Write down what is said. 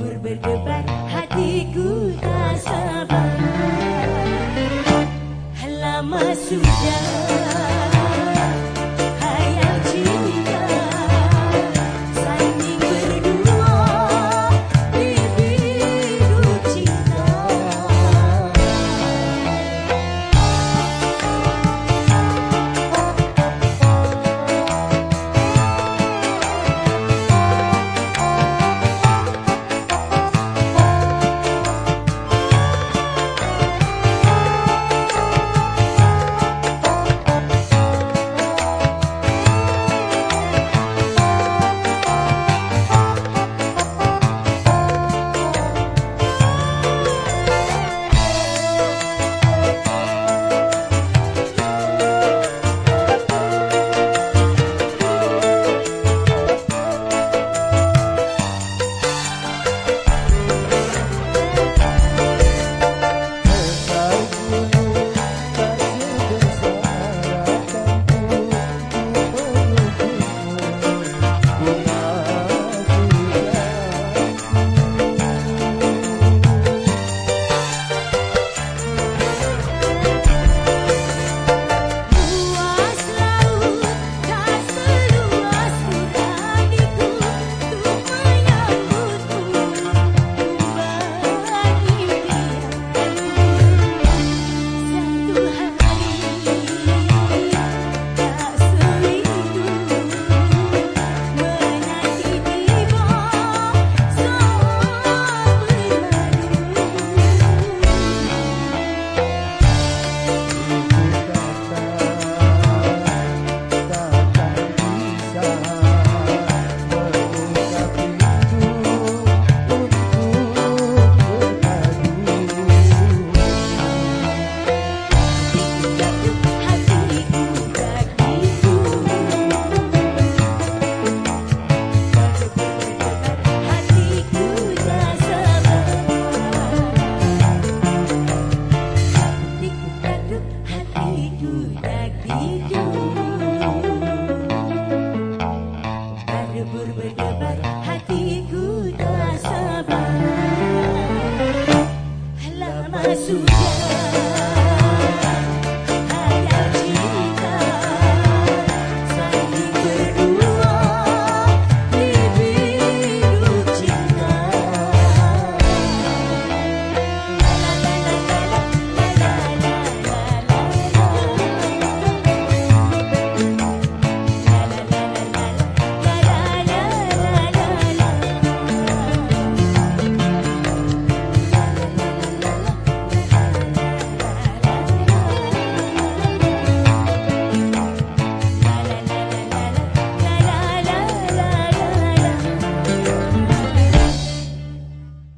berdebar hatiku tak sabar. Lama sudah.